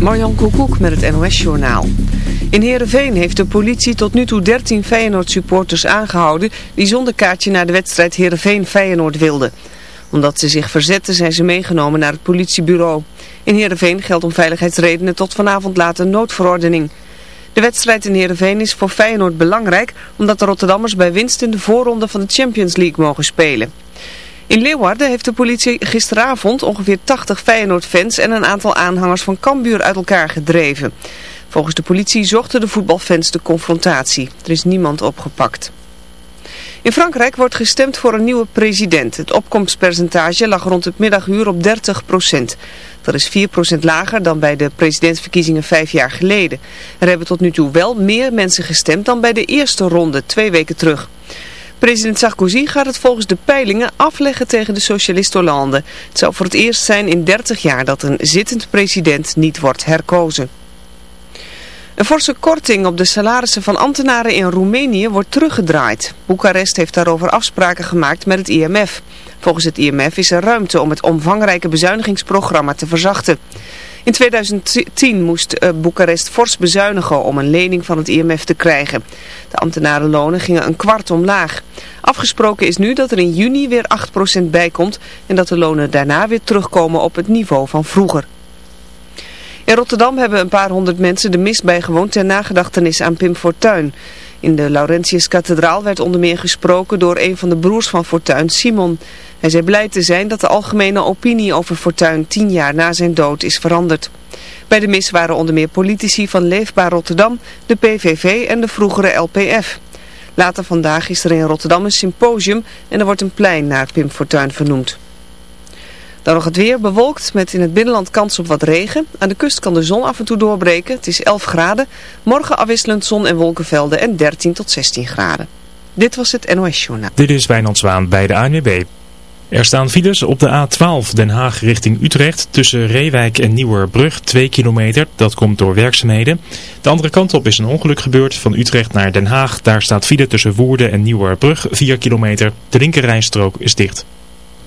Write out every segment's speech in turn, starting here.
Marjan Koekoek met het NOS-journaal. In Heerenveen heeft de politie tot nu toe 13 Feyenoord-supporters aangehouden... die zonder kaartje naar de wedstrijd Heerenveen-Feyenoord wilden. Omdat ze zich verzetten zijn ze meegenomen naar het politiebureau. In Heerenveen geldt om veiligheidsredenen tot vanavond laat een noodverordening. De wedstrijd in Heerenveen is voor Feyenoord belangrijk... omdat de Rotterdammers bij winst in de voorronde van de Champions League mogen spelen. In Leeuwarden heeft de politie gisteravond ongeveer 80 Feyenoord-fans en een aantal aanhangers van Cambuur uit elkaar gedreven. Volgens de politie zochten de voetbalfans de confrontatie. Er is niemand opgepakt. In Frankrijk wordt gestemd voor een nieuwe president. Het opkomstpercentage lag rond het middaguur op 30 procent. Dat is 4 procent lager dan bij de presidentsverkiezingen vijf jaar geleden. Er hebben tot nu toe wel meer mensen gestemd dan bij de eerste ronde, twee weken terug. President Sarkozy gaat het volgens de peilingen afleggen tegen de socialist Hollande. Het zou voor het eerst zijn in 30 jaar dat een zittend president niet wordt herkozen. Een forse korting op de salarissen van ambtenaren in Roemenië wordt teruggedraaid. Boekarest heeft daarover afspraken gemaakt met het IMF. Volgens het IMF is er ruimte om het omvangrijke bezuinigingsprogramma te verzachten. In 2010 moest uh, Boekarest fors bezuinigen om een lening van het IMF te krijgen. De ambtenarenlonen gingen een kwart omlaag. Afgesproken is nu dat er in juni weer 8% bijkomt en dat de lonen daarna weer terugkomen op het niveau van vroeger. In Rotterdam hebben een paar honderd mensen de mis bijgewoond ter nagedachtenis aan Pim Fortuyn. In de Laurentiuskathedraal werd onder meer gesproken door een van de broers van Fortuyn, Simon. Hij zei blij te zijn dat de algemene opinie over Fortuyn tien jaar na zijn dood is veranderd. Bij de mis waren onder meer politici van Leefbaar Rotterdam, de PVV en de vroegere LPF. Later vandaag is er in Rotterdam een symposium en er wordt een plein naar Pim Fortuyn vernoemd. Dan nog het weer bewolkt met in het binnenland kans op wat regen. Aan de kust kan de zon af en toe doorbreken. Het is 11 graden. Morgen afwisselend zon en wolkenvelden en 13 tot 16 graden. Dit was het NOS Journaal. Dit is Wijnand Zwaan bij de ANWB. Er staan files op de A12 Den Haag richting Utrecht tussen Reewijk en Nieuwerbrug 2 kilometer. Dat komt door werkzaamheden. De andere kant op is een ongeluk gebeurd van Utrecht naar Den Haag. Daar staat file tussen Woerden en Nieuwerbrug 4 kilometer. De linkerrijstrook is dicht.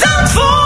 Zandvoort.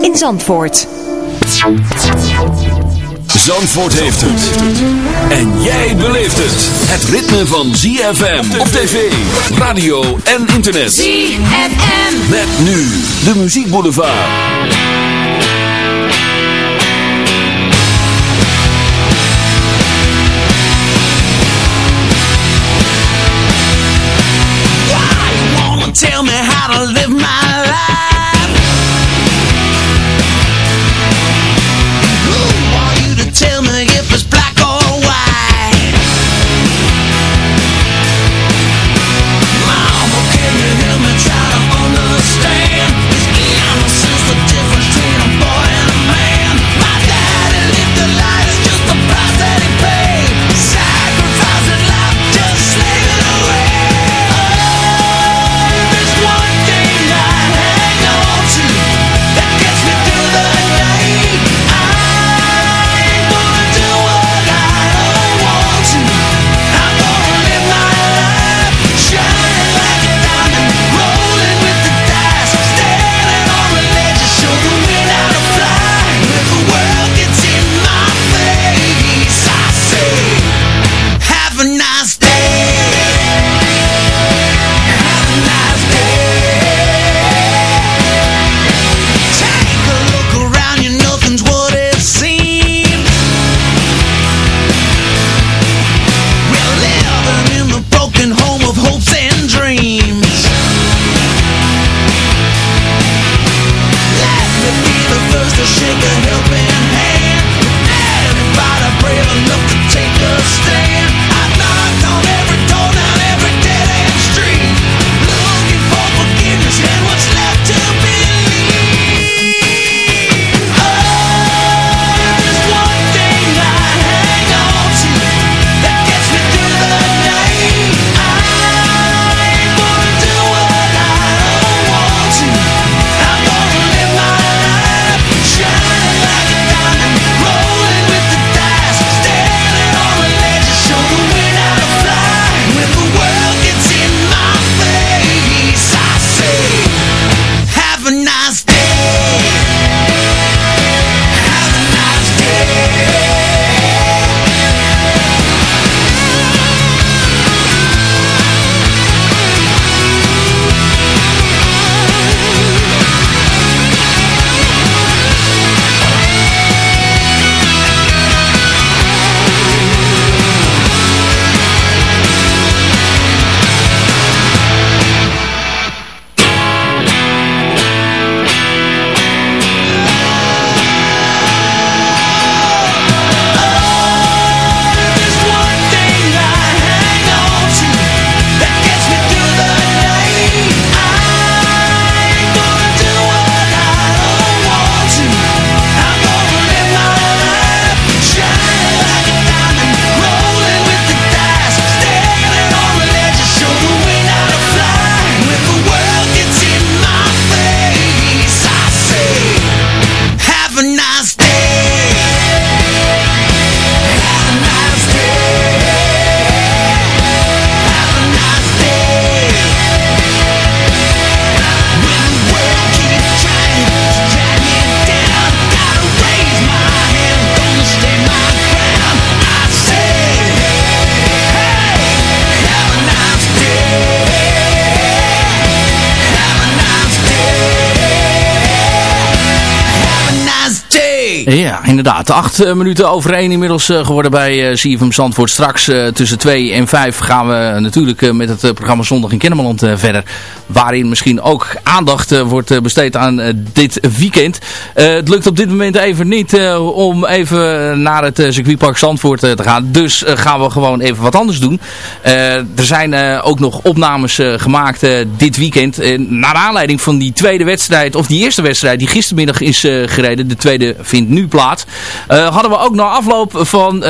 in Zandvoort. Zandvoort heeft het. En jij beleeft het. Het ritme van ZFM op tv, radio en internet. ZFM. Met nu de muziekboulevard. Tell me how to live my life. Inderdaad. Acht eh, minuten over één inmiddels eh, geworden bij uh, CFM Zandvoort. Straks tussen twee en vijf gaan we natuurlijk met het programma Zondag in Kennemerland verder. Waarin misschien ook aandacht wordt besteed aan dit weekend. het lukt op dit moment even niet om even naar het circuitpark Zandvoort te gaan. Dus gaan we gewoon even wat anders doen. er zijn ook nog opnames gemaakt dit weekend. naar aanleiding van die tweede wedstrijd, of die eerste wedstrijd die gistermiddag is gereden. De tweede vindt nu plaats. Hadden we ook na afloop van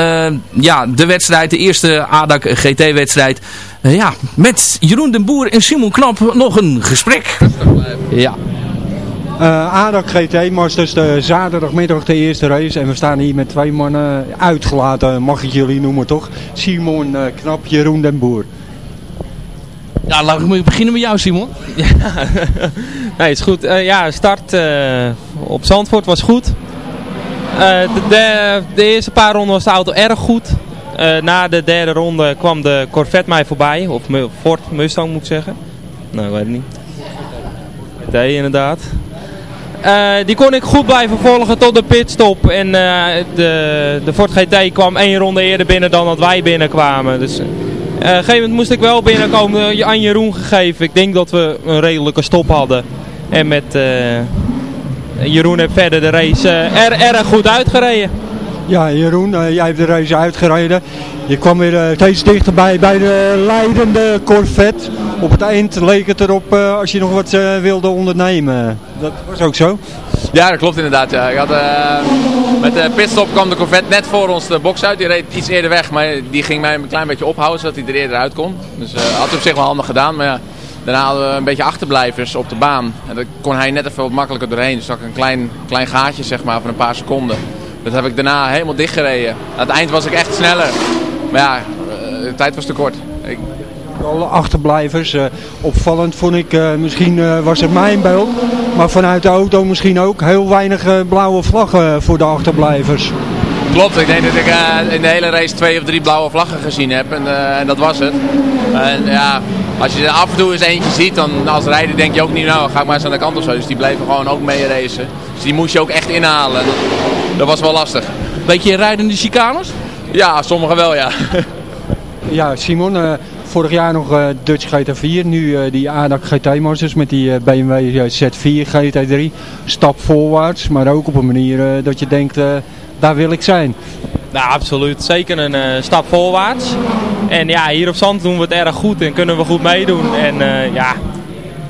ja, de wedstrijd, de eerste ADAC GT-wedstrijd, uh, ja, met Jeroen den Boer en Simon Knap nog een gesprek. Ja. Uh, ADAC GT Masters, de zaterdagmiddag de eerste race. En we staan hier met twee mannen uitgelaten, mag ik jullie noemen toch? Simon uh, Knap, Jeroen den Boer. Ja, laten we beginnen met jou Simon. Ja, nee, is goed. Uh, ja, start op Zandvoort was goed. Eh, de, de, eerste paar ronden was de auto erg goed. Uh, na de derde ronde kwam de Corvette mij voorbij. Of Ford Mustang moet ik zeggen. Nou, ik weet het niet. Nee, inderdaad. Uh, die kon ik goed blijven volgen tot de pitstop. En de, de Ford GT kwam één ronde eerder binnen dan dat wij binnenkwamen. Dus op een gegeven moment moest ik wel binnenkomen aan Jeroen gegeven. Ik denk dat we een redelijke stop hadden. En met Jeroen heeft verder de race eh, er, erg goed uitgereden. Ja, Jeroen, uh, jij hebt de race uitgereden. Je kwam weer uh, steeds dichterbij bij de leidende Corvette. Op het eind leek het erop uh, als je nog wat wilde ondernemen. Dat was ook zo? Ja, dat klopt inderdaad. Ja. Ik had, met de pitstop kwam de Corvette net voor ons de box uit. Die reed iets eerder weg, maar die ging mij een klein beetje ophouden zodat hij er eerder uit kon. Dus had op zich wel handig gedaan, maar ja. Daarna hadden we een beetje achterblijvers op de baan. En daar kon hij net even wat makkelijker doorheen. Dus zag ik een klein, klein gaatje zeg maar, van een paar seconden. Dat heb ik daarna helemaal dichtgereden. Aan het eind was ik echt sneller. Maar ja, eh, de tijd was te kort. Ik... Alle achterblijvers. Uh, opvallend vond ik, uh, misschien uh, was het mijn beeld. Maar vanuit de auto misschien ook heel weinig blauwe vlaggen voor de achterblijvers. Klopt, ik denk dat ik in de hele race twee of drie blauwe vlaggen gezien heb. En, en dat was het. En ja, als je er af en toe eens eentje ziet, dan als rijder denk je ook niet, nou ga ik maar eens aan de kant of zo. Dus die bleven gewoon ook mee racen. Dus die moest je ook echt inhalen. Dat was wel lastig. Beetje rijdende chicanes? Ja, sommigen wel ja. ja, Simon, uh, vorig jaar nog uh, Dutch GT4, nu uh, die ADAC GT Masters met die BMW Z4 GT3. Stap voorwaarts, maar ook op een manier dat je denkt, daar wil ik zijn. Nou, absoluut. Zeker een uh, stap voorwaarts. En ja, hier op Zand doen we het erg goed en kunnen we goed meedoen. En uh, ja,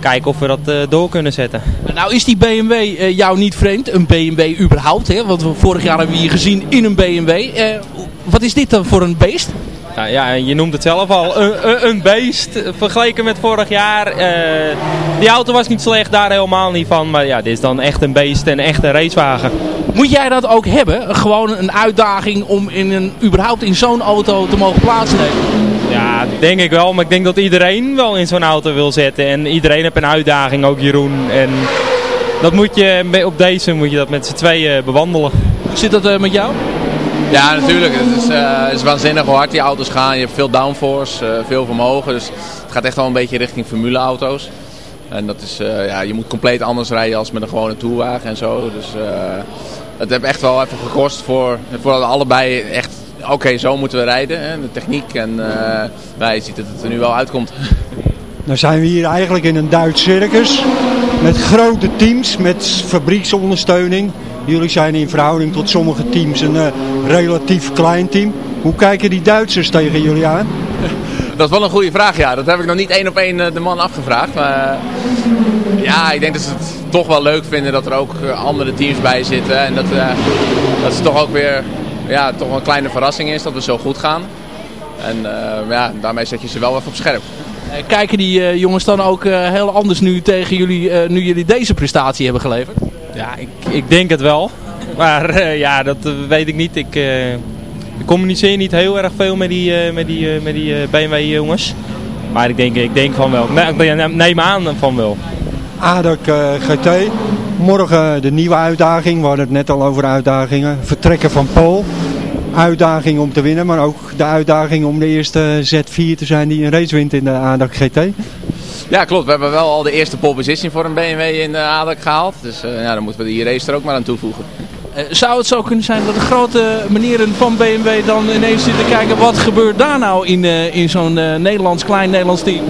kijken of we dat uh, door kunnen zetten. Nou is die BMW jou niet vreemd, een BMW überhaupt. Hè? Want vorig jaar hebben we hier gezien in een BMW. wat is dit dan voor een beest? Nou ja, je noemt het zelf al, een, een beest vergeleken met vorig jaar. Uh, die auto was niet slecht, daar helemaal niet van. Maar ja, dit is dan echt een beest en echt een racewagen. Moet jij dat ook hebben? Gewoon een uitdaging om in een, überhaupt in zo'n auto te mogen plaatsnemen? Ja, denk ik wel. Maar ik denk dat iedereen wel in zo'n auto wil zetten. En iedereen heeft een uitdaging, ook Jeroen. En dat moet je, op deze moet je dat met z'n tweeën bewandelen. Zit dat uh, met jou? Ja, natuurlijk. Het is, het is waanzinnig hoe hard die auto's gaan. Je hebt veel downforce, uh, veel vermogen. Dus het gaat echt wel een beetje richting formuleauto's. En dat is, uh, ja, je moet compleet anders rijden als met een gewone tourwagen en zo. Dus het heeft echt wel even gekost voor, voor allebei echt... Oké, zo moeten we rijden. Hè, de techniek. En wij ziet dat het er nu wel uitkomt. Nou zijn we hier eigenlijk in een Duits circus. Met grote teams, met fabrieksondersteuning. Jullie zijn in verhouding tot sommige teams een uh, relatief klein team. Hoe kijken die Duitsers tegen jullie aan? Dat is wel een goede vraag, ja. Dat heb ik nog niet één op één eh, de man afgevraagd. Maar uh, ja, ik denk dat ze het toch wel leuk vinden dat er ook andere teams bij zitten. En dat, uh, dat het toch ook weer ja, toch een kleine verrassing is dat we zo goed gaan. En ja, daarmee zet je ze wel even op scherp. Kijken die jongens dan ook heel anders nu tegen jullie, nu jullie deze prestatie hebben geleverd? Ja, ik, ik denk het wel. Maar uh, ja, dat uh, weet ik niet. Ik, uh, ik, communiceer niet heel erg veel met die, met die, met die BMW jongens. Maar ik denk, ik denk van wel. Ik neem aan van wel. ADAC GT. Morgen de nieuwe uitdaging. We hadden het net al over uitdagingen. Vertrekken van Pool. Uitdaging om te winnen, maar ook de uitdaging om de eerste Z4 te zijn die een race wint in de ADAC GT. Ja, klopt. We hebben wel al de eerste pole position voor een BMW in de ADAC gehaald. Dus uh, ja, dan moeten we die race er ook maar aan toevoegen. Eh, zou het zo kunnen zijn dat de grote manieren van BMW dan ineens zitten kijken wat gebeurt daar nou in, eh, in zo'n eh, Nederlands, klein Nederlands team?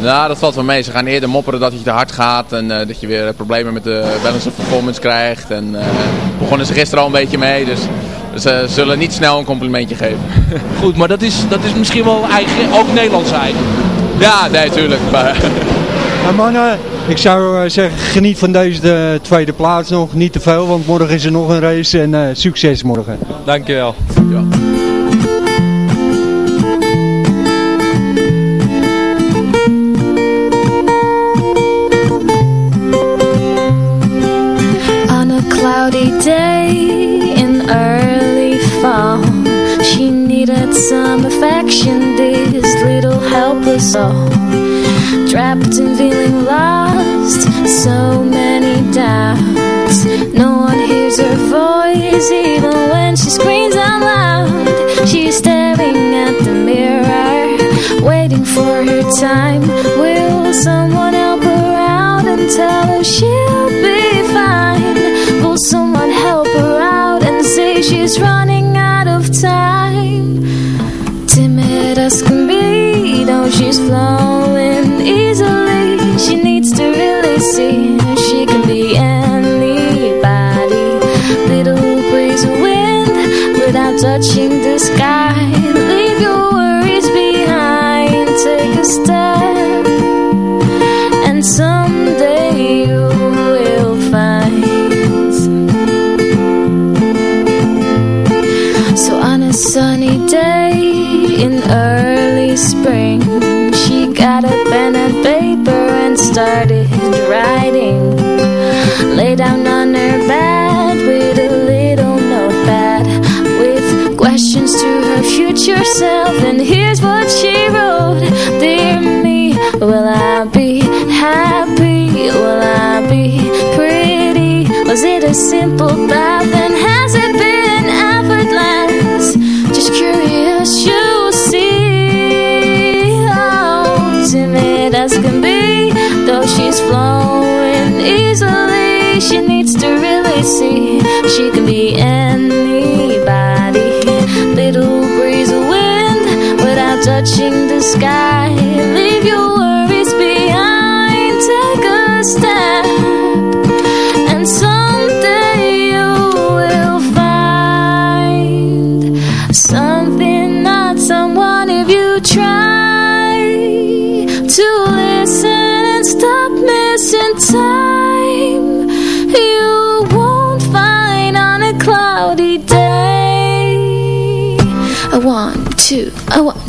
Nou, dat valt wel mee. Ze gaan eerder mopperen dat je te hard gaat en dat je weer problemen met de balance of performance krijgt. En begonnen ze gisteren al een beetje mee, dus ze zullen niet snel een complimentje geven. Goed, maar dat is, dat is misschien wel eigen, ook Nederlands eigen. Ja, nee, tuurlijk. Maar... Nou mannen, ik zou zeggen, geniet van deze de tweede plaats nog. Niet te veel, want morgen is er nog een race en uh, succes morgen. Dankjewel. Ja. On a cloudy day soul. Trapped and feeling lost, so many doubts. No one hears her voice even when she screams out loud. She's staring at the mirror, waiting for her time. Will someone her future self And here's what she wrote Dear me, will I be happy? Will I be pretty? Was it a simple path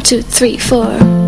two, three, four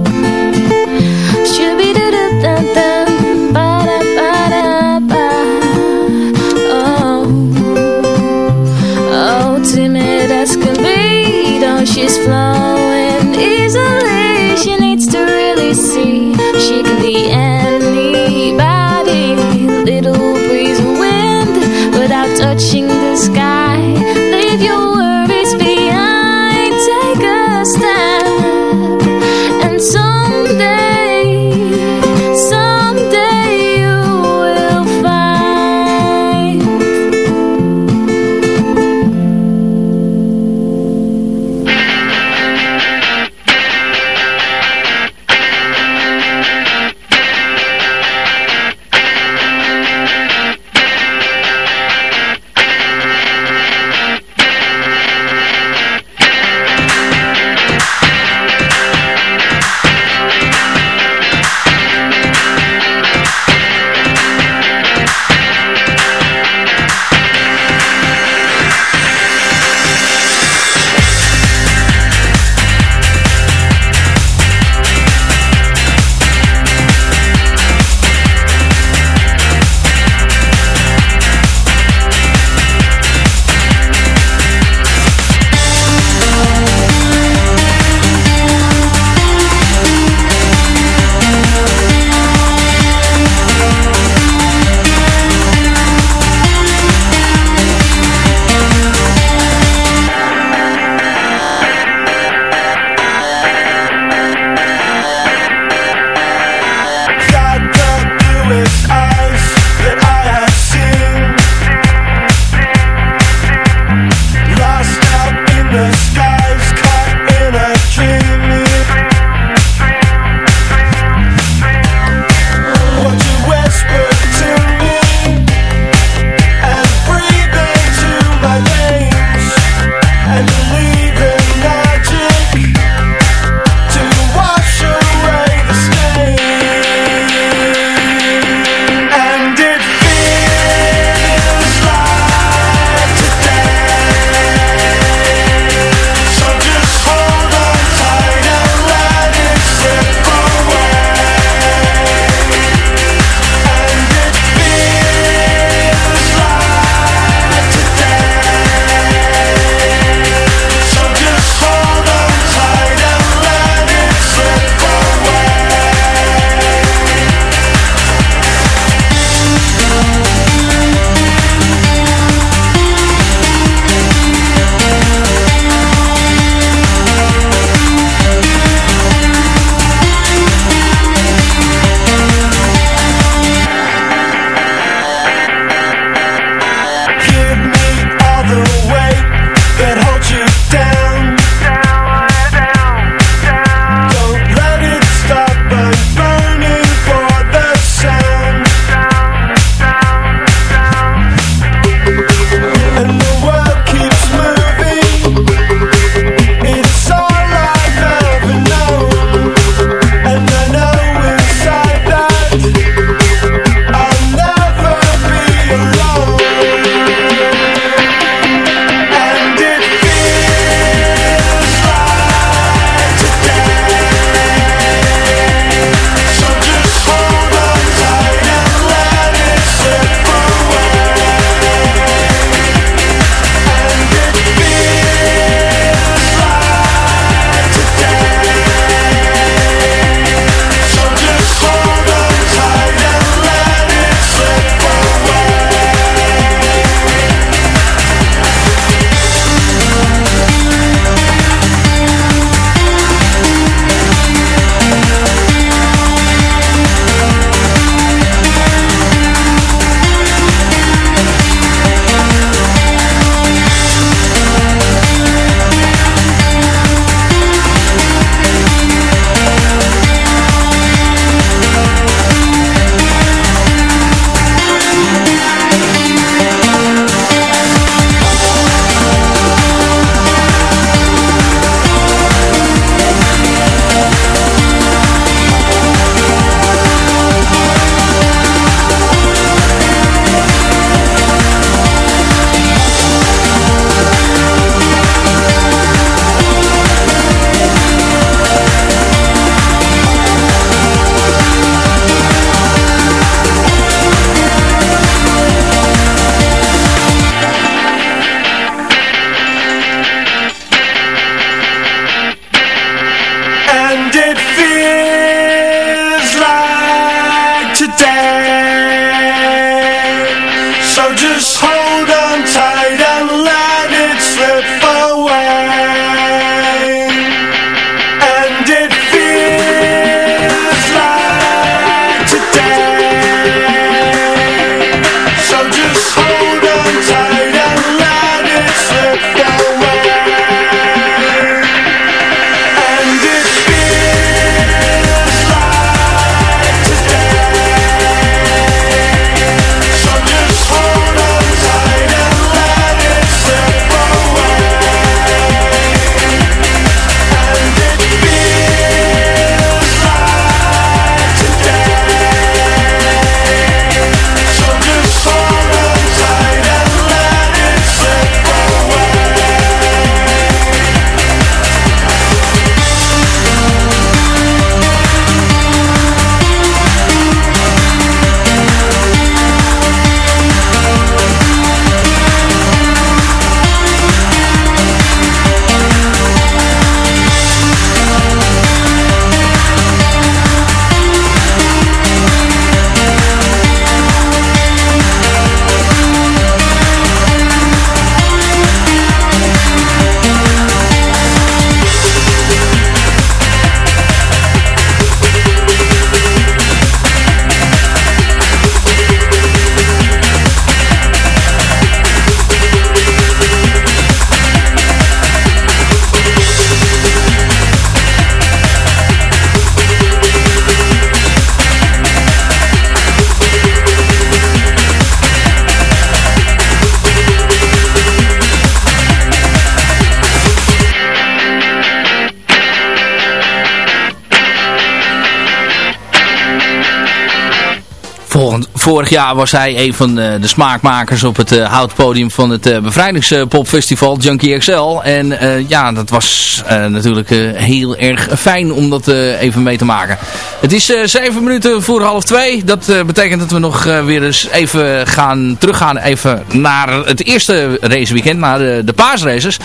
vorig jaar was hij een van de, de smaakmakers op het eh, houtpodium van het uh, bevrijdingspopfestival Junkie XL. En eh, ja, dat was eh, natuurlijk eh, heel erg fijn om dat eh, even mee te maken. Het is eh, zeven minuten voor half twee. Dat eh, betekent dat we nog eh, weer eens even gaan teruggaan even naar het eerste raceweekend, naar de, de paasraces.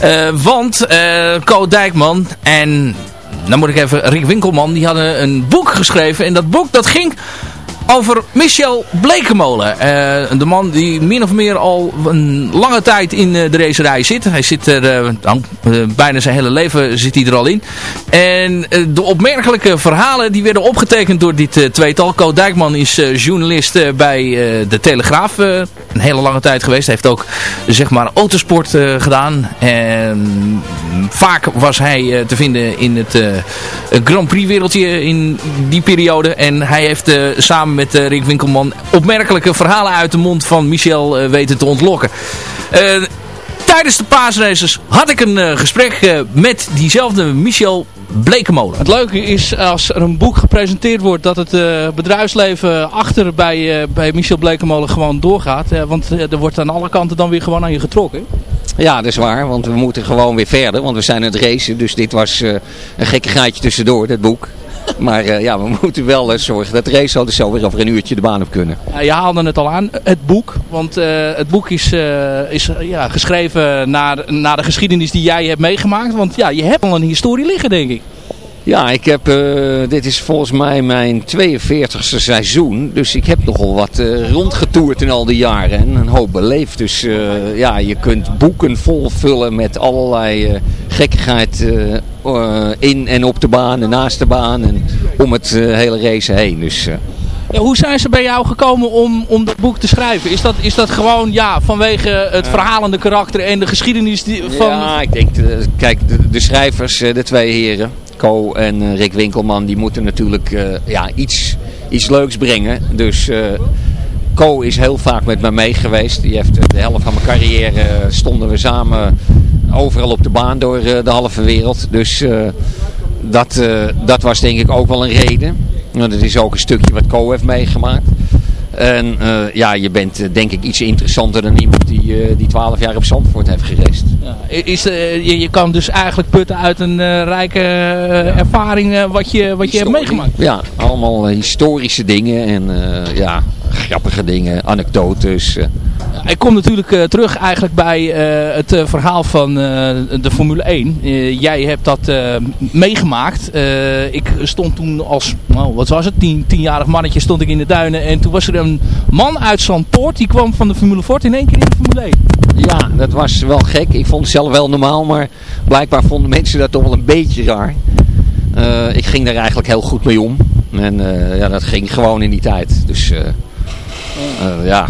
Eh, want eh Co Dijkman en dan moet ik even, Rick Winkelman, die hadden een boek geschreven. En dat boek dat ging over Michel Blekemolen. Eh, de man die min of meer al een lange tijd in eh, de racerij zit. Hij zit er eh, bijna zijn hele leven zit hij er al in. En de opmerkelijke verhalen die werden opgetekend door dit tweetal. Co Dijkman is journalist bij de Telegraaf een hele lange tijd geweest. Hij heeft ook zeg maar autosport gedaan. En vaak was hij te vinden in het Grand Prix wereldje in die periode. En hij heeft eh, samen met eh, Rick Winkelman opmerkelijke verhalen uit de mond van Michel eh, weten te ontlokken. Eh, tijdens de paasraces had ik een eh, gesprek eh, met diezelfde Michel Blekemolen. Het leuke is als er een boek gepresenteerd wordt dat het eh, bedrijfsleven achter bij, eh, bij Michel Blekemolen gewoon doorgaat. Want er wordt aan alle kanten dan weer gewoon aan je getrokken. Ja, dat is waar, want we moeten gewoon weer verder, want we zijn aan het racen. Dus dit was eh, een gekke gaatje tussendoor, dit boek. Maar eh, ja, we moeten wel eh, zorgen dat raceauto's zo weer over een uurtje de baan op kunnen. Ja, je haalde het al aan, het boek. Want eh, het boek is, is ja, geschreven naar, naar de geschiedenis die jij hebt meegemaakt. Want ja, je hebt al een historie liggen, denk ik. Ja, ik heb, eh, dit is volgens mij mijn 42e seizoen. Dus ik heb nogal wat eh, rondgetoerd in al die jaren en een hoop beleefd. Dus eh, ja, je kunt boeken vol vullen met allerlei gekkigheid in en op de baan en naast de baan en om het hele race heen. Dus Ja, hoe zijn ze bij jou gekomen om, om dat boek te schrijven? Is dat, is dat gewoon ja, vanwege het verhalende karakter en de geschiedenis die, van... Ja, ik denk, kijk, de, de schrijvers, de twee heren, Co en eh, Rick Winkelman, die moeten natuurlijk eh, ja, iets, iets leuks brengen. Dus eh, Co is heel vaak met me mee geweest. Die heeft eh, de helft van mijn carrière eh, stonden we samen overal op de baan door eh, de halve wereld. Dus eh, dat, eh, dat was denk ik ook wel een reden. Nou, dat is ook een stukje wat Co heeft meegemaakt. En eh, ja, je bent eh, denk ik iets interessanter dan iemand die, eh, die 12 jaar op Zandvoort heeft gereisd. Ja, is, je, je kan dus eigenlijk putten uit een rijke ervaring wat je, wat je hebt meegemaakt. Ja, allemaal historische dingen en ja, grappige dingen, anekdotes. ik kom natuurlijk terug eigenlijk bij het verhaal van de Formule 1. jij hebt dat meegemaakt. ik stond toen als, nou, wat was het, tien, tienjarig mannetje stond ik in de duinen. En toen was er een man uit Zandpoort, die kwam van de Formule Ford in één keer in de Formule 1. Ja, dat was wel gek. Ik vond het zelf wel normaal, maar blijkbaar vonden mensen dat toch wel een beetje raar. ik ging daar eigenlijk heel goed mee om. En ja, dat ging gewoon in die tijd. Dus... Uh, ja,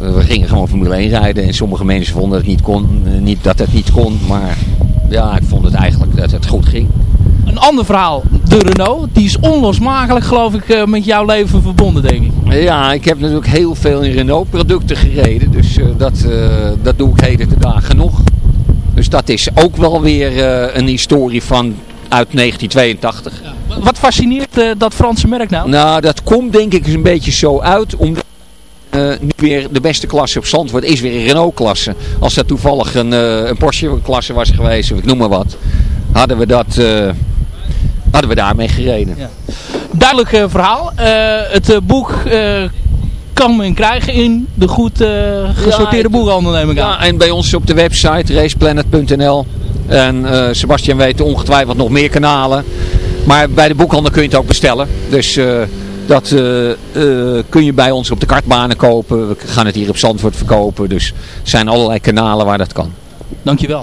we gingen gewoon Formule 1 rijden en sommige mensen vonden dat het niet kon, niet dat het niet kon, maar ja, ik vond het eigenlijk dat het goed ging. Een ander verhaal, de Renault, die is onlosmakelijk geloof ik met jouw leven verbonden denk ik. Ja, ik heb natuurlijk heel veel in Renault producten gereden, dus dat, dat doe ik heden te dagen nog. Dus dat is ook wel weer een historie van uit 1982. Ja. Wat fascineert dat Franse merk nou? Nou, dat komt denk ik een beetje zo uit, omdat uh, nu weer de beste klasse op Zandvoort is weer een Renault-klasse. Als dat toevallig een, uh, een Porsche-klasse was geweest, of ik noem maar wat, hadden we, dat, uh, hadden we daarmee gereden. Ja. Duidelijk verhaal. het boek kan men krijgen in de goed gesorteerde ja, boekhandel, neem ik aan. Ja, en bij ons op de website raceplanet.nl. En Sebastian weet ongetwijfeld nog meer kanalen. Maar bij de boekhandel kun je het ook bestellen. Dus dat uh, uh, kun je bij ons op de kartbanen kopen. We gaan het hier op Zandvoort verkopen. Dus er zijn allerlei kanalen waar dat kan. Dankjewel.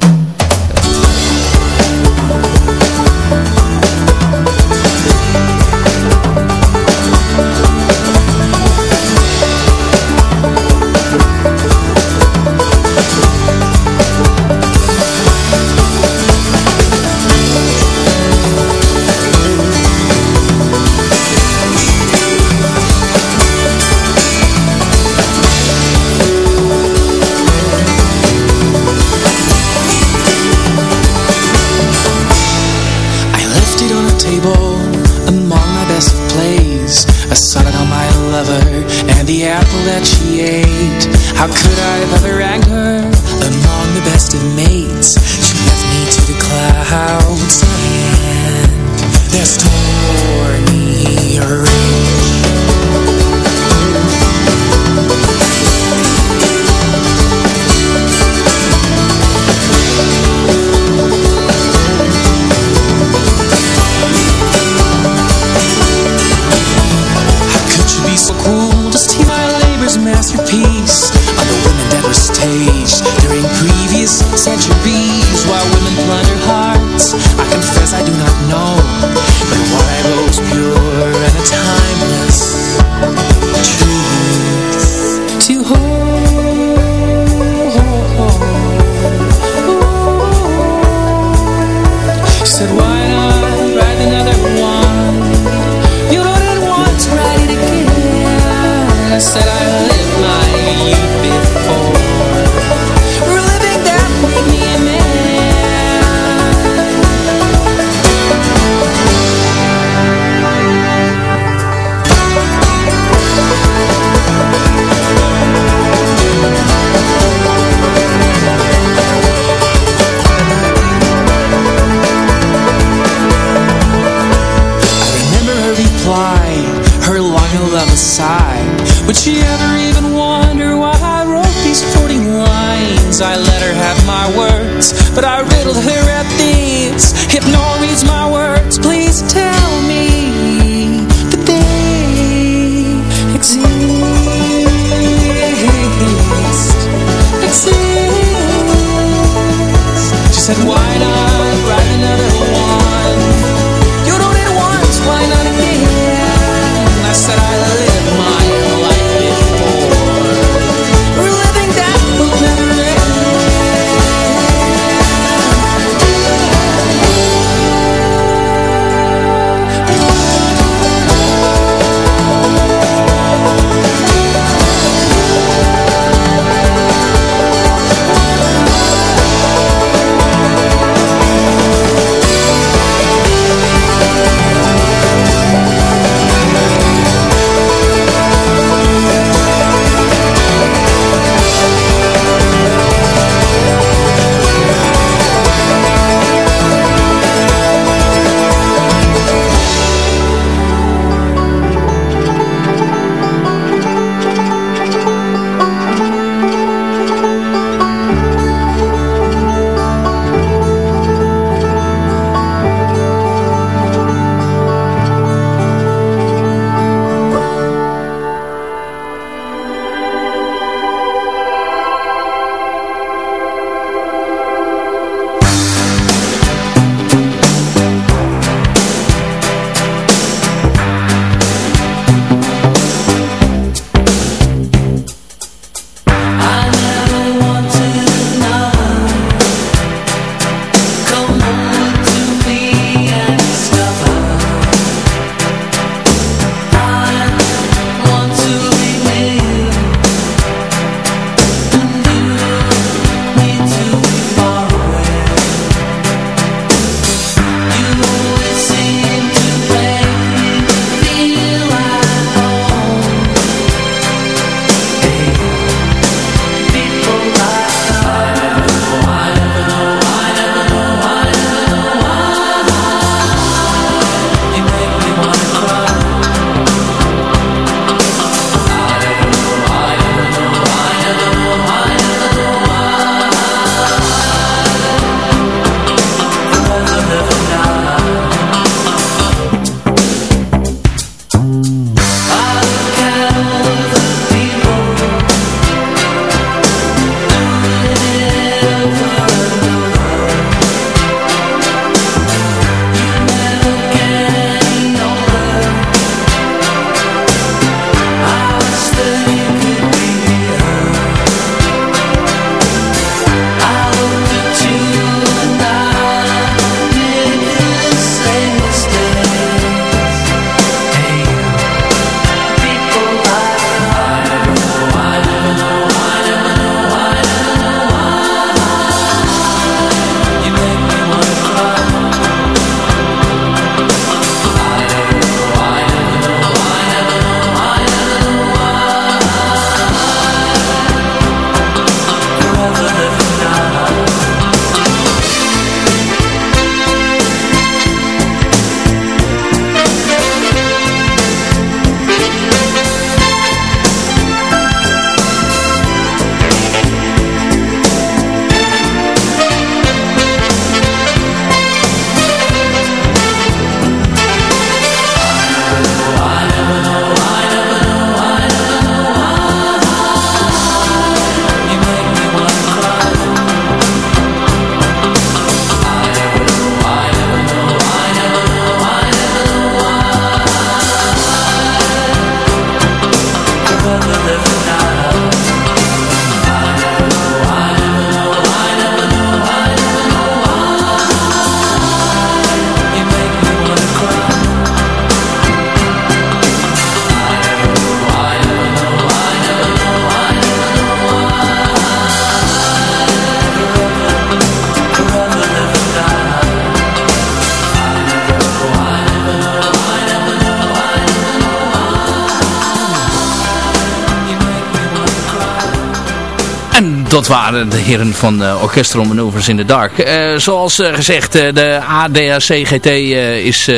Dat waren de heren van uh, Orchestral Maneuvers in the Dark. Uh, zoals uh, gezegd, de ADAC GT is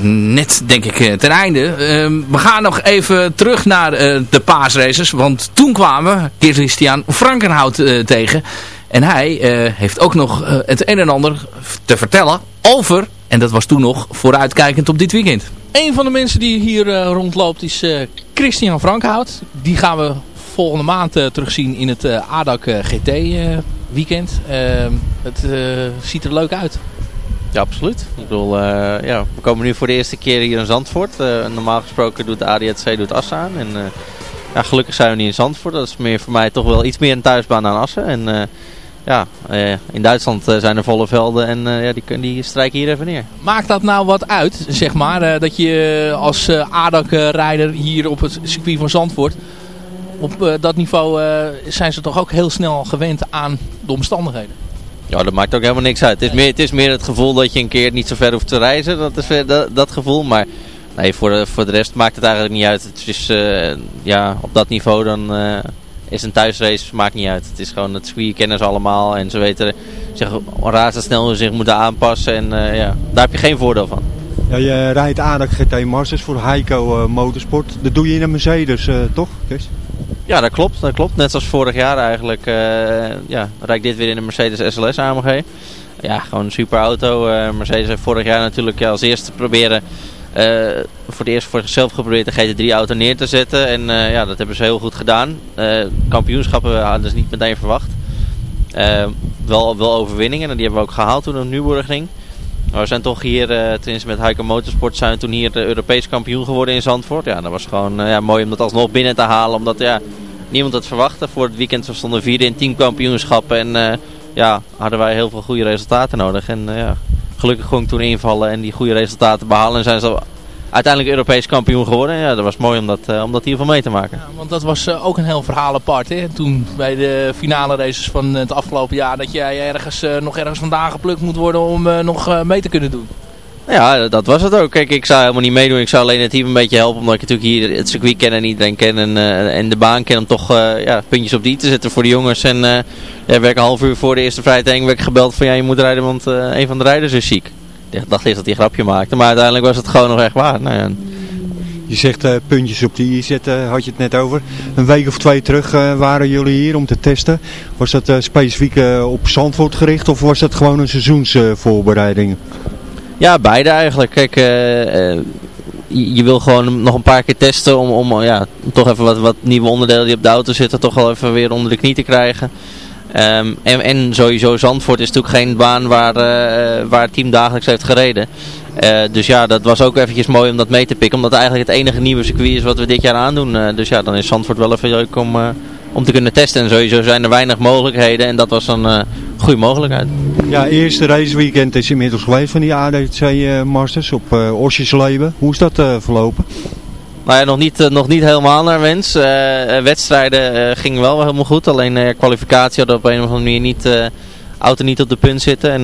net, denk ik, ten einde. Ehm, we gaan nog even terug naar de paasraces. Want toen kwamen Christian Frankenhout tegen. En hij heeft ook nog het een en ander te vertellen over... En dat was toen nog vooruitkijkend op dit weekend. Een van de mensen die hier rondloopt is Christian Frankhout. Die gaan we volgende maand uh, terugzien in het uh, ADAC uh, GT weekend. Het ziet er leuk uit. Ja, absoluut. Ik bedoel, ja, we komen nu voor de eerste keer hier in Zandvoort. normaal gesproken doet de ADAC doet Assen aan. En ja, gelukkig zijn we niet in Zandvoort. Dat is meer voor mij toch wel iets meer een thuisbaan dan Assen. En ja, in Duitsland zijn er volle velden en ja, die, die strijken hier even neer. Maakt dat nou wat uit, zeg maar, dat je als ADAC-rijder hier op het circuit van Zandvoort op uh, dat niveau uh, zijn ze toch ook heel snel gewend aan de omstandigheden. Ja, dat maakt ook helemaal niks uit. Het is meer het, is meer het gevoel dat je een keer niet zo ver hoeft te reizen. Dat is dat, dat gevoel. Maar nee, voor de, voor de rest maakt het eigenlijk niet uit. Het is, uh, ja, op dat niveau dan is een thuisrace maakt niet uit. Het is gewoon het circuit kennen ze allemaal. En ze weten zich razendsnel zich moeten aanpassen. En ja, daar heb je geen voordeel van. Ja, je rijdt ADAC GT Masters voor Heiko Motorsport. Dat doe je in een Mercedes, toch Chris? Ja, dat klopt. Dat klopt. Net zoals vorig jaar eigenlijk. Uh, ja, rijd dit weer in een Mercedes SLS AMG. Ja, gewoon een super auto. Uh, Mercedes heeft vorig jaar natuurlijk als eerste proberen... Uh, voor het eerst voor zichzelf geprobeerd de GT3-auto neer te zetten. En ja, dat hebben ze heel goed gedaan. kampioenschappen hadden ze niet meteen verwacht. wel, wel overwinningen. En die hebben we ook gehaald toen het Nieuwburg ging. We zijn toch hier, tenminste met Heiko Motorsport, zijn toen hier de Europees kampioen geworden in Zandvoort. Ja, dat was gewoon ja, mooi om dat alsnog binnen te halen. Omdat ja, niemand het verwachtte. Voor het weekend stonden we vierde in teamkampioenschappen. En ja, hadden wij heel veel goede resultaten nodig. En ja, gelukkig toen invallen en die goede resultaten behalen. En zijn ze uiteindelijk Europees kampioen geworden. Ja, dat was mooi om dat, uh, om dat hiervan mee te maken. Ja, want dat was ook een heel verhaal apart. Hè? Toen bij de finale races van het afgelopen jaar. Dat jij ergens, nog ergens vandaan geplukt moet worden om nog mee te kunnen doen. Ja, dat was het ook. Kijk, ik zou helemaal niet meedoen. Ik zou alleen het team een beetje helpen. Omdat ik natuurlijk hier het circuit ken en iedereen ken. En, uh, en de baan ken om toch uh, ja, puntjes op die te zetten voor de jongens. En uh, ja, werk een half uur voor de eerste vrijtraining werd ik gebeld van ja, je moet rijden, want een van de rijders is ziek. Ik dacht eerst dat hij een grapje maakte. Maar uiteindelijk was het gewoon nog echt waar. Nou, ja. Je zegt puntjes op die zetten, had je het net over. Een week of twee terug waren jullie hier om te testen. Was dat specifiek op Zandvoort gericht of was dat gewoon een seizoensvoorbereiding? Ja, beide eigenlijk. Kijk, je, je, wil gewoon nog een paar keer testen om, om ja, toch even wat, wat nieuwe onderdelen die op de auto zitten toch wel even weer onder de knie te krijgen. Um, en, sowieso Zandvoort is natuurlijk geen baan waar, uh, waar het team dagelijks heeft gereden. Uh, dus ja, dat was ook eventjes mooi om dat mee te pikken. Omdat het eigenlijk het enige nieuwe circuit is wat we dit jaar aandoen. Uh, dus ja, dan is Zandvoort wel even leuk om, om te kunnen testen. En sowieso zijn er weinig mogelijkheden en dat was een goede mogelijkheid. Ja, eerste raceweekend is inmiddels geweest van die ADC Masters op uh, Osjesleben. Hoe is dat verlopen? Nou ja, nog niet, nog niet helemaal naar wens. wedstrijden gingen wel helemaal goed. Alleen kwalificatie hadden op een of andere manier niet auto niet op de punt zitten. En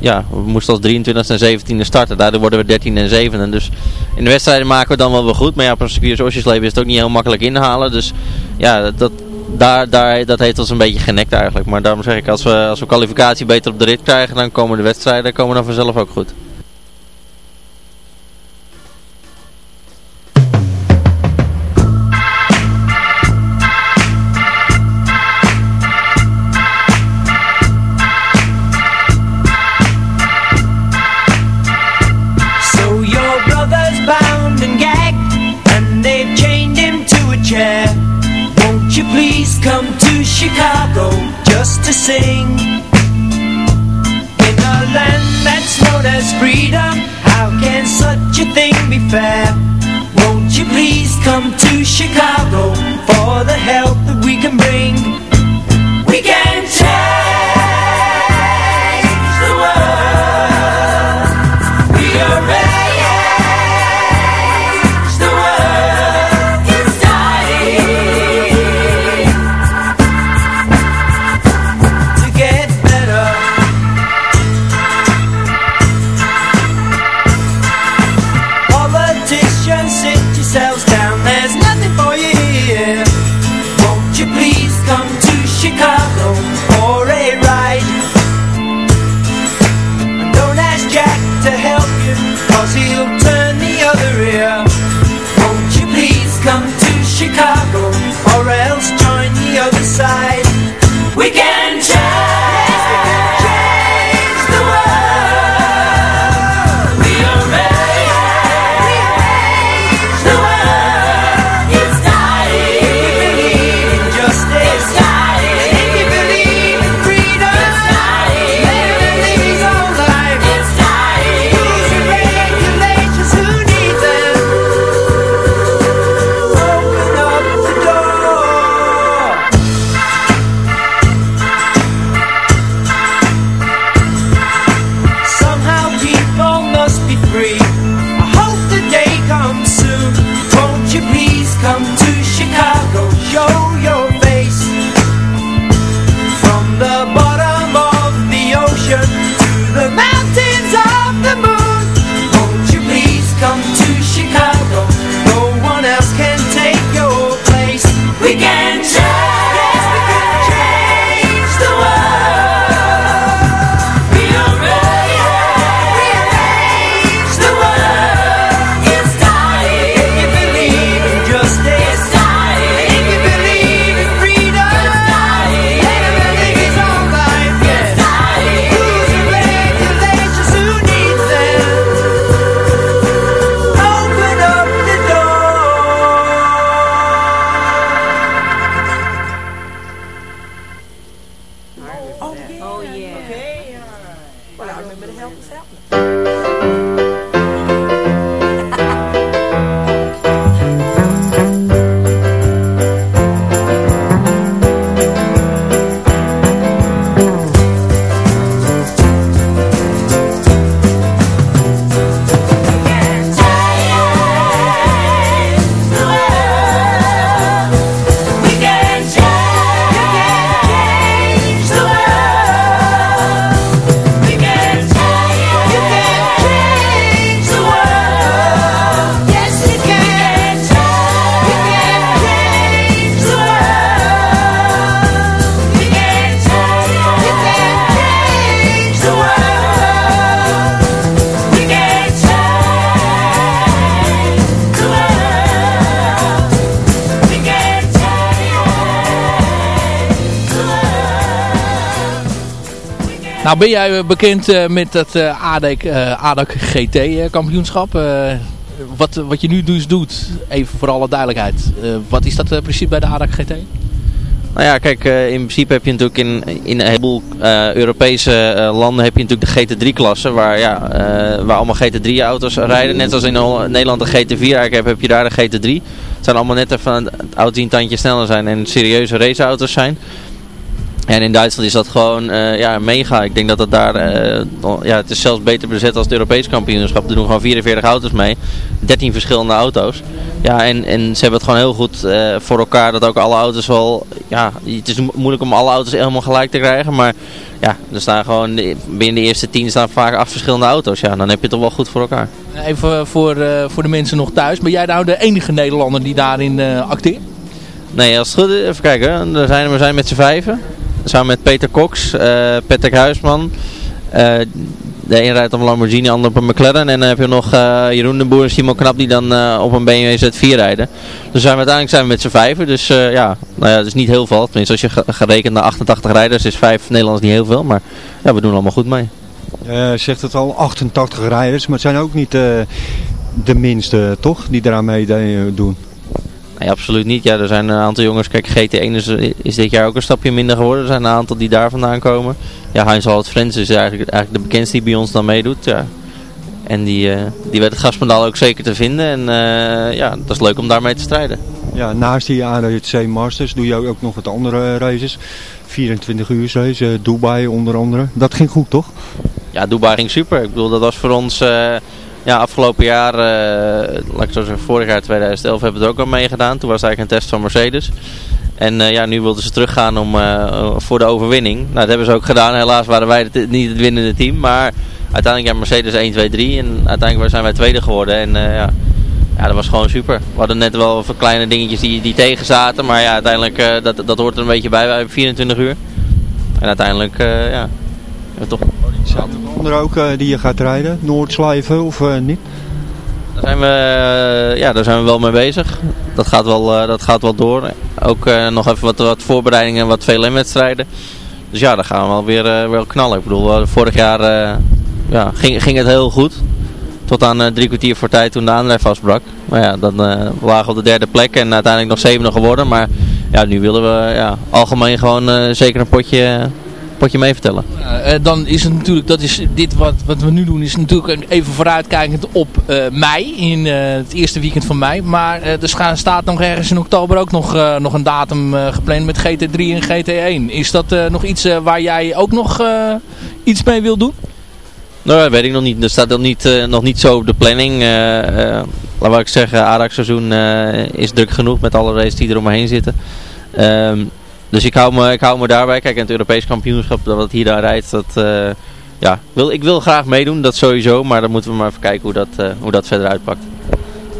ja, we moesten als 23 en 17e starten. Daardoor worden we 13 en 7 Dus in de wedstrijden maken we dan wel weer goed. Maar ja, op een circuit als is het ook niet heel makkelijk inhalen. Dus ja, dat, daar, daar, dat heeft ons een beetje genekt eigenlijk. Maar daarom zeg ik, als we, als we kwalificatie beter op de rit krijgen, dan komen de wedstrijden komen dan vanzelf ook goed. Chicago just to sing In a land that's known as freedom How can such a thing be fair? Won't you please come to Chicago For the help that we can bring We can change Nou ben jij eh, bekend eh, met het uh, ADAC, GT kampioenschap. wat, wat je nu dus doet, even voor alle duidelijkheid. wat is dat precies bij de ADAC GT? Nou ja, kijk, in principe heb je natuurlijk in, in een heleboel Europese landen heb je natuurlijk de GT3-klasse. Waar, ja, waar allemaal GT3-auto's rijden. Net als in Nederland de GT4 eigenlijk heb, heb je daar de GT3. Het zijn allemaal net even een tandje sneller zijn en serieuze raceauto's zijn. En in Duitsland is dat gewoon uh, ja, mega. Ik denk dat het daar, uh, ja, het is zelfs beter bezet als het Europees kampioenschap. Er doen gewoon 44 auto's mee. 13 verschillende auto's. Ja, en, en ze hebben het gewoon heel goed uh, voor elkaar dat ook alle auto's wel, ja, het is moeilijk om alle auto's helemaal gelijk te krijgen. Maar ja, er staan gewoon, binnen de eerste 10 staan vaak acht verschillende auto's. Ja, dan heb je het toch wel goed voor elkaar. Even voor, voor de mensen nog thuis. Ben jij nou de enige Nederlander die daarin acteert? Nee, als het goed is, even kijken. Er zijn, we zijn met z'n vijven. Samen met Peter Cox, uh, Patrick Huisman. Uh, de een rijdt op een Lamborghini, de ander op een McLaren. En dan heb je nog uh, Jeroen de Boer en Simon Knap die dan op een BMW Z4 rijden. Dus zijn we uiteindelijk zijn we met z'n vijven. Dus ja, nou ja, dat is niet heel veel. Tenminste, als je gerekend naar 88 rijders is vijf Nederlanders niet heel veel. Maar ja, we doen allemaal goed mee. Je zegt het al, 88 rijders. Maar het zijn ook niet de minste, toch? Die eraan mee doen. Nee, absoluut niet. Ja, er zijn een aantal jongens. Kijk, GT1 is, is dit jaar ook een stapje minder geworden. Er zijn een aantal die daar vandaan komen. Ja, Heinz Halt Frens is eigenlijk, eigenlijk de bekendste die bij ons dan meedoet. Ja. En die, uh, die werd het gaspendaal ook zeker te vinden. En uh, ja, dat is leuk om daarmee te strijden. Ja, naast die ADC Masters doe je ook nog wat andere races. 24 uur race, uh, Dubai onder andere. Dat ging goed, toch? Ja, Dubai ging super. Ik bedoel, dat was voor ons... Ja, afgelopen jaar, uh, laat ik zo zeggen, vorig jaar 2011 hebben we het ook al meegedaan. Toen was het eigenlijk een test van Mercedes. En uh, ja, nu wilden ze teruggaan om, uh, voor de overwinning. Nou, dat hebben ze ook gedaan. Helaas waren wij niet het winnende team. Maar uiteindelijk ja, Mercedes 1, 2, 3. En uiteindelijk zijn wij tweede geworden. En ja, ja, dat was gewoon super. We hadden net wel kleine dingetjes die, die tegen zaten. Maar ja, uiteindelijk, dat, dat hoort er een beetje bij. Hebben 24 uur. En uiteindelijk, ja, toch zijn er andere ook uh, die je gaat rijden? Noordslijven of uh, niet? Daar zijn, we, uh, ja, daar zijn we wel mee bezig. Dat gaat wel, dat gaat wel door. Ook nog even wat, wat voorbereidingen en wat VLM-wedstrijden. Dus ja, daar gaan we wel weer wel knallen. Ik bedoel, vorig jaar ja, ging, ging het heel goed. Tot aan drie kwartier voor tijd toen de aandrijf vastbrak. Maar ja, dan lagen we op de derde plek en uiteindelijk nog zevende geworden. Maar ja, nu willen we ja, algemeen gewoon zeker een potje potje mee vertellen? Uh, dan is het natuurlijk, dat is dit wat, wat we nu doen, is natuurlijk even vooruitkijkend op uh, mei, in uh, het eerste weekend van mei. Maar er staat nog ergens in oktober ook nog, nog een datum gepland met GT3 en GT1. Is dat nog iets waar jij ook nog iets mee wil doen? Nou, dat weet ik nog niet. Er staat nog niet, nog niet zo op de planning. laat ik zeggen, ADAC seizoen is druk genoeg met alle races die er omheen zitten. Um, dus ik hou, me, ik hou me daarbij. Kijk, in het Europees kampioenschap, dat wat hier daar rijdt, dat, uh, ja, wil, ik wil graag meedoen, dat sowieso. Maar dan moeten we maar even kijken hoe dat, uh, hoe dat verder uitpakt.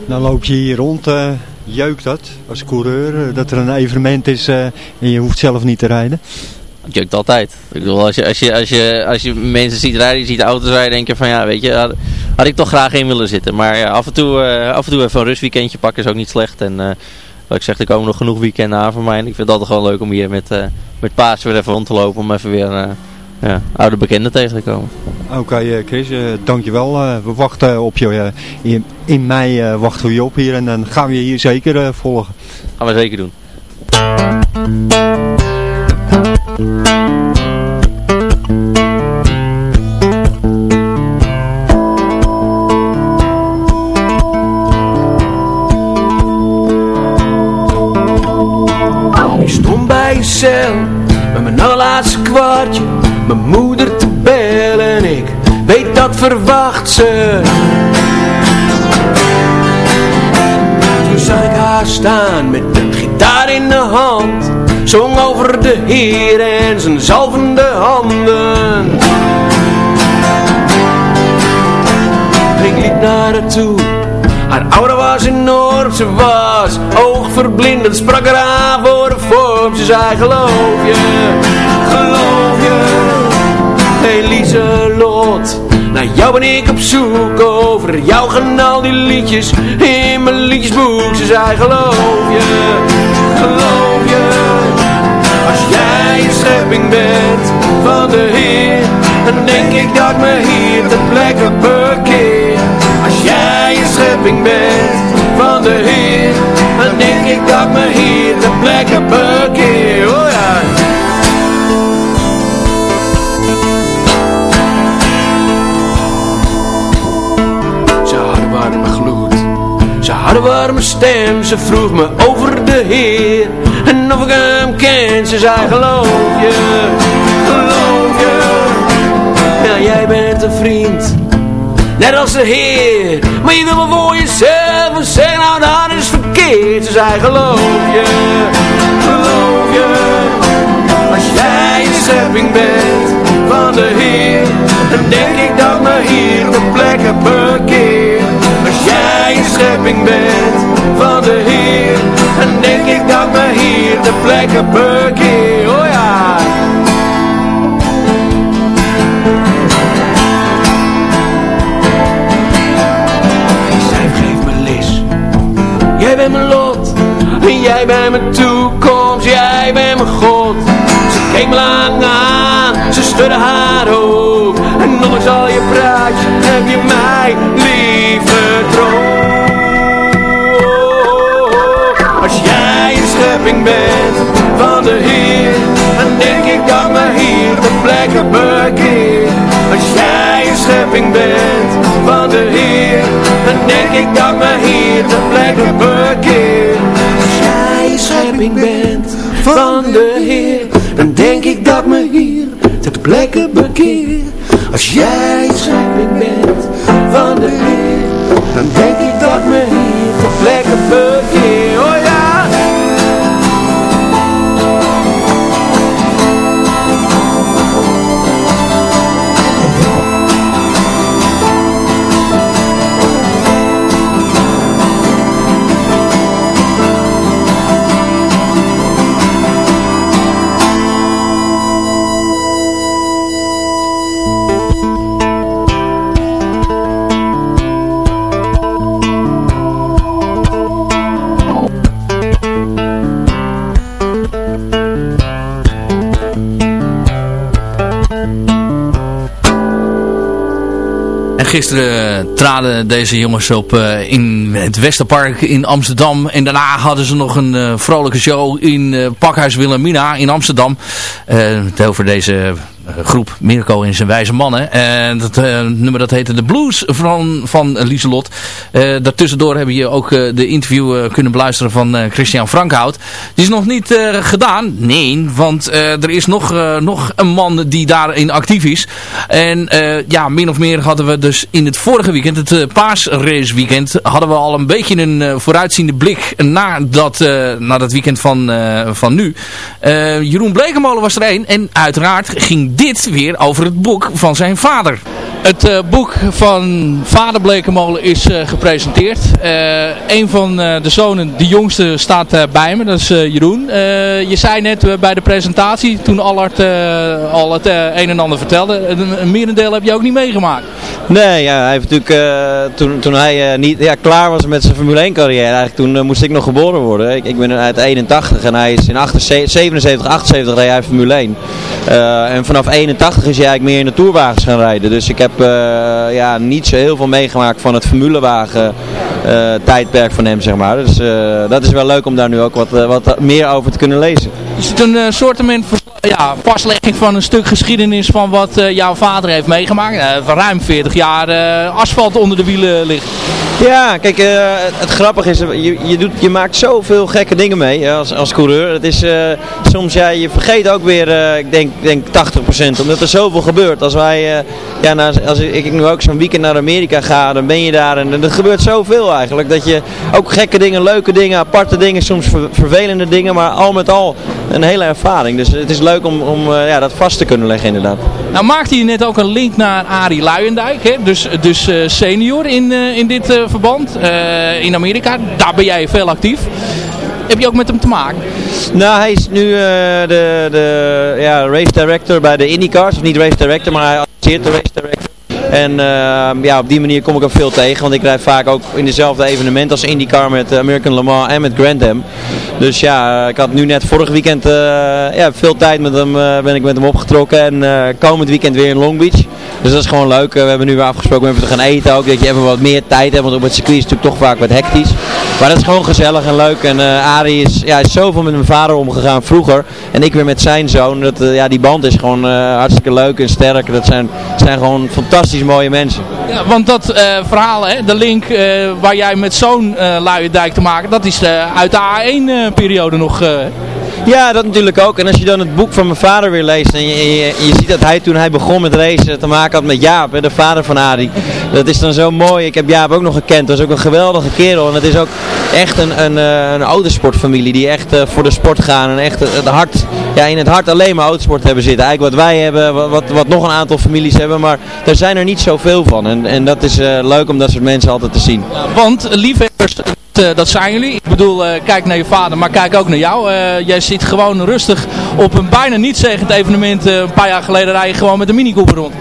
Dan loop je hier rond, uh, jeukt dat als coureur, dat er een evenement is en je hoeft zelf niet te rijden? Het jeukt altijd. Ik bedoel, als je, als, je, als, je, als je mensen ziet rijden, je ziet auto's rijden, denk je van ja, weet je, had, had ik toch graag in willen zitten. Maar ja, af en toe, af en toe even een rustweekendje pakken is ook niet slecht. En wat ik zeg, er komen nog genoeg weekenden aan voor mij. En ik vind het altijd gewoon leuk om hier met, uh, met paas weer even rond te lopen. Om even weer uh, ja, oude bekenden tegen te komen. Oké okay, uh, Chris, dankjewel. we wachten op je. in, in mei wachten we je op hier. En dan gaan we je hier zeker volgen. Gaan we zeker doen. Met mijn allerlaatste kwartje Mijn moeder te bellen. Ik weet dat verwacht ze. Toen zag ik haar staan met een gitaar in de hand. Zong over de Heer en zijn zalvende handen. Ik liep naar haar toe haar oude was enorm, ze was oogverblindend Sprak er aan voor de vorm, ze zei geloof je, geloof je? Hey Lot, naar jou ben ik op zoek. Over jou gaan al die liedjes in mijn liedjesboek. Ze zei geloof je, geloof je? Als jij een schepping bent van de Heer dan denk ik dat me hier ter plekke bekeer. Schepping bent van de Heer, dan denk ik dat me hier ter plekke bekeer. Oh ja. Ze hadden warme gloed, ze hadden warme stem, ze vroeg me over de Heer. En of ik hem ken, ze zei geloof je, geloof je. Ja, jij bent een vriend, net als de Heer. Maar je wil maar voor jezelf en zeg nou dat is verkeerd. Ze zei geloof je, geloof je. Als jij een schepping bent van de Heer, dan denk ik dat me hier de plek heb bekeerd. Als jij een schepping bent van de Heer, dan denk ik dat me hier de plek heb bekeerd. Oh ja. Bent mijn lot. En jij bent mijn toekomst, jij bent mijn God. Ze keek me lang aan, ze schudde haar hoofd. En nooit al je praatje heb je mij lief gedroomd. Als jij een schepping bent van de Heer, dan denk ik dat me hier de plekken bekeer. Als jij schepping bent van de Heer, dan denk ik dat me hier de plekken bekeer. Als jij schepping bent van de Heer, dan denk ik dat me hier de plekken bekeer. Als jij schepping bent van de Heer, dan denk ik dat me hier de plekken bekeer. Gisteren traden deze jongens op eh, in het Westerpark in Amsterdam. En daarna hadden ze nog een eh, vrolijke show in eh, Pakhuis Wilhelmina in Amsterdam. Over deze groep Mirko en zijn wijze mannen. En dat eh, nummer dat heette The Blues van, van Lieselot. Eh daartussendoor hebben je ook eh, de interview eh, kunnen beluisteren van eh, Christian Frankhout. Die is nog niet eh, gedaan. Nee, want eh, er is nog, eh, nog een man die daarin actief is. En eh, ja, min of meer hadden we dus in het vorige weekend, het paasrace weekend, hadden we al een beetje een eh, vooruitziende blik naar dat, eh, naar dat weekend van, eh, van nu. Eh, Jeroen Blekemolen was er een. En uiteraard ging dit weer over het boek van zijn vader. Het eh, boek van vader Blekemolen is eh, gepresenteerd. Eh, een van de zonen, de jongste, staat bij me. Dat is Jeroen. Je zei net bij de presentatie, toen Allard al het een en ander vertelde. Een, een merendeel heb je ook niet meegemaakt. Nee, ja, hij heeft natuurlijk, toen, toen hij niet ja, klaar was met zijn Formule 1 carrière, eigenlijk toen moest ik nog geboren worden. Ik, ik ben uit 81 en hij is in 78, 77, 78 reed hij Formule 1. Eh, en vanaf 81 is hij eigenlijk meer in de tourwagens gaan rijden. Dus ik heb ja, niet zo heel veel meegemaakt van het formulewagen eh, tijdperk van hem, zeg maar. Dus eh, dat is wel leuk om daar nu ook wat, eh, wat meer over te kunnen lezen. Is het een soort ja, vastlegging van een stuk geschiedenis van wat eh, jouw vader heeft meegemaakt? Eh, van ruim 40 jaar eh, asfalt onder de wielen ligt. Ja, kijk, eh, het, grappige is, je, je, doet, je maakt zoveel gekke dingen mee als, als coureur. Het is, eh, soms, ja, je vergeet ook weer, eh, ik denk, denk 80%, omdat er zoveel gebeurt. Als wij, ja, nou, als ik, ik nu ook zo'n weekend naar Amerika ga, dan ben je daar en er gebeurt zoveel eigenlijk. Dat je ook gekke dingen, leuke dingen, aparte dingen, soms ver- vervelende dingen, maar al met al een hele ervaring. Dus het is leuk om, om ja, dat vast te kunnen leggen inderdaad. Nou maakte je net ook een link naar Arie Luijendijk, hè? dus, dus senior in, in dit verband, eh, in Amerika. Daar ben jij veel actief. Heb je ook met hem te maken? Nou, hij is nu eh, de, de ja, race director bij de IndyCars. Of niet race director, maar hij adviseert de race director. En eh, ja, op die manier kom ik ook veel tegen. Want ik rijd vaak ook in dezelfde evenementen als IndyCar met eh, American Le Mans en met Grand Am. Dus ja, ik had nu net vorig weekend ja, veel tijd met hem, ben ik met hem opgetrokken. En komend weekend weer in Long Beach. Dus dat is gewoon leuk. we hebben nu weer afgesproken om even te gaan eten ook. Dat je even wat meer tijd hebt. Want op het circuit is het natuurlijk toch vaak wat hectisch. Maar dat is gewoon gezellig en leuk. En Arie is, ja, is zoveel met mijn vader omgegaan vroeger. En ik weer met zijn zoon. Dat, ja, die band is gewoon hartstikke leuk en sterk. Dat zijn, zijn gewoon mooie mensen. Ja, want dat uh, verhaal, hè, de link uh, waar jij met zo'n uh, Luiendijk te maken, dat is uit de A1-periode nog... Ja, dat natuurlijk ook. En als je dan het boek van mijn vader weer leest en je, je, je ziet dat hij toen hij begon met racen te maken had met Jaap, hè, de vader van Adi. Dat is dan zo mooi. Ik heb Jaap ook nog gekend. Dat is ook een geweldige kerel. En het is ook echt een, een, een autosportfamilie die echt voor de sport gaan en echt het hart, ja, in het hart alleen maar autosport hebben zitten. Eigenlijk wat wij hebben, wat, wat nog een aantal families hebben, maar er zijn er niet zoveel van. En, en dat is uh, leuk om dat soort mensen altijd te zien. Want liefhebbers, dat, uh, dat zijn jullie. Ik bedoel, kijk naar je vader, maar kijk ook naar jou. jij zit gewoon rustig op een bijna niet zegend evenement. een paar jaar geleden rij je gewoon met een Mini Cooper rond.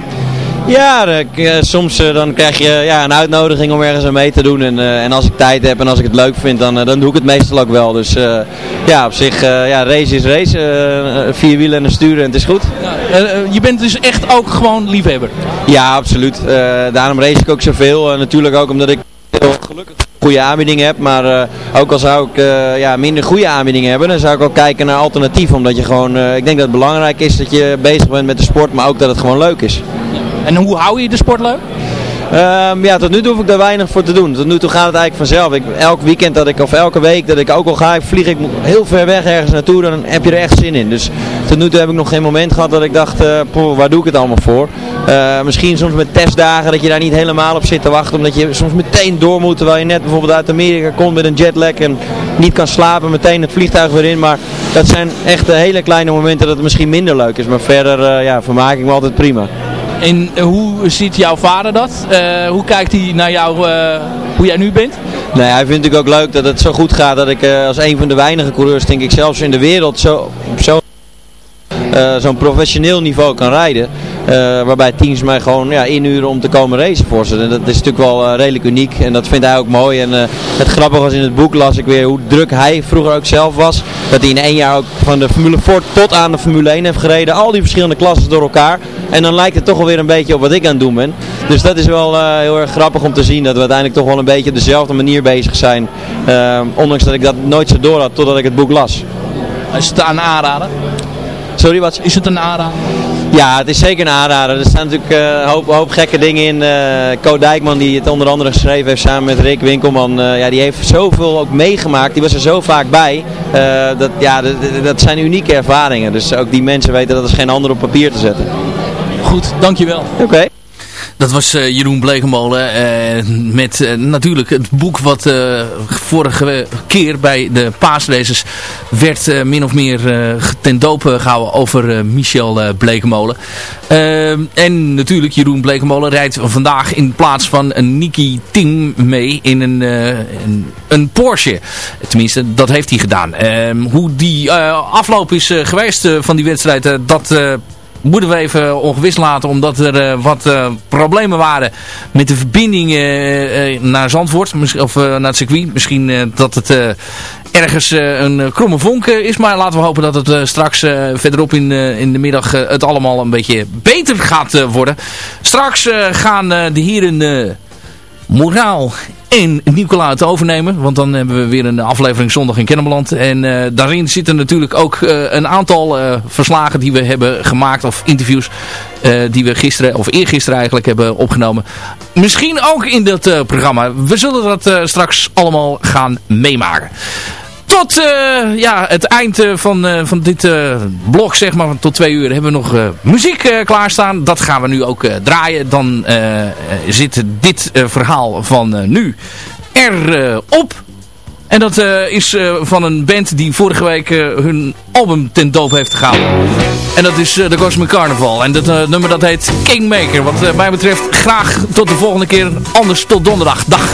Ja, uh, soms uh, dan krijg je ja, een uitnodiging om ergens aan mee te doen. En, en als ik tijd heb en als ik het leuk vind, dan, dan doe ik het meestal ook wel. Dus ja, op zich, ja, race is race. vier wielen en een sturen en het is goed. Je bent dus echt ook gewoon liefhebber? Ja, absoluut. daarom race ik ook zoveel. natuurlijk ook omdat ik heel gelukkig goede aanbiedingen heb. Maar ook al zou ik ja, minder goede aanbiedingen hebben, dan zou ik ook kijken naar alternatieven. Omdat je gewoon, ik denk dat het belangrijk is dat je bezig bent met de sport, maar ook dat het gewoon leuk is. En hoe hou je de sport leuk? Um, ja, tot nu toe hoef ik daar weinig voor te doen. Tot nu toe gaat het eigenlijk vanzelf. Ik, elk weekend dat ik, of elke week dat ik ook al ga, vlieg ik heel ver weg ergens naartoe, dan heb je er echt zin in. Dus tot nu toe heb ik nog geen moment gehad dat ik dacht, poh, waar doe ik het allemaal voor? Uh, misschien soms met testdagen dat je daar niet helemaal op zit te wachten, omdat je soms meteen door moet, terwijl je net bijvoorbeeld uit Amerika komt met een jetlag en niet kan slapen, meteen het vliegtuig weer in. Maar dat zijn echt hele kleine momenten dat het misschien minder leuk is. Maar verder uh, ja, vermaak ik me altijd prima. En hoe ziet jouw vader dat? Uh, hoe kijkt hij naar jou, uh, hoe jij nu bent? Nee, hij vindt natuurlijk ook leuk dat het zo goed gaat dat ik als een van de weinige coureurs, denk ik zelfs in de wereld, zo, zo uh, zo'n professioneel niveau kan rijden. Uh, waarbij teams mij gewoon ja, inhuren om te komen racen voor ze. En dat is natuurlijk wel uh, redelijk uniek en dat vindt hij ook mooi. En het grappige was in het boek las ik weer hoe druk hij vroeger ook zelf was. Dat hij in één jaar ook van de Formule Ford tot aan de Formule 1 heeft gereden. Al die verschillende klassen door elkaar. En dan lijkt het toch alweer een beetje op wat ik aan het doen ben. Dus dat is wel heel erg grappig om te zien dat we uiteindelijk toch wel een beetje op dezelfde manier bezig zijn. ondanks dat ik dat nooit zo door had totdat ik het boek las. Is het aan aanraden? Sorry, wat? Is het een aanrader? Ja, het is zeker een aanrader. Er staan natuurlijk uh, een hoop, hoop, gekke dingen in. Uh, Co Dijkman, die het onder andere geschreven heeft samen met Rick Winkelman. Uh, ja, die heeft zoveel ook meegemaakt. Die was er zo vaak bij. dat, ja, dat zijn unieke ervaringen. Dus ook die mensen weten dat er geen ander op papier te zetten. Goed, dankjewel. Oké. Dat was uh, Jeroen Blekemolen uh, met uh, natuurlijk het boek wat vorige keer bij de paasraces werd min of meer ten doop gehouden over Michel Blekemolen. en natuurlijk Jeroen Blekemolen rijdt vandaag in plaats van een Niki Ting mee in een, een, een, Porsche. Tenminste, dat heeft hij gedaan. hoe die afloop is geweest van die wedstrijd, dat moeten we even ongewis laten. Omdat er uh, wat uh, problemen waren met de verbinding uh, naar Zandvoort. Of naar het circuit. Misschien dat het ergens een kromme vonk is. Maar laten we hopen dat het straks verderop in, in de middag het allemaal een beetje beter gaat worden. Straks gaan de heren moraal en Nicola te overnemen. Want dan hebben we weer een aflevering zondag in Kennemerland. En uh, daarin zitten natuurlijk ook uh, een aantal uh, verslagen die we hebben gemaakt. Of interviews die we gisteren of eergisteren eigenlijk hebben opgenomen. Misschien ook in dat programma. We zullen dat straks allemaal gaan meemaken tot uh, ja, het eind uh, van, uh, van dit blok, zeg maar, tot twee uur, hebben we nog muziek klaarstaan. Dat gaan we nu ook draaien. Dan zit dit verhaal van nu erop. En dat is van een band die vorige week hun album ten doop heeft gehouden. En dat is de Cosmic Carnival. En dat nummer dat heet Kingmaker. Wat mij betreft graag tot de volgende keer. Anders tot donderdag. Dag.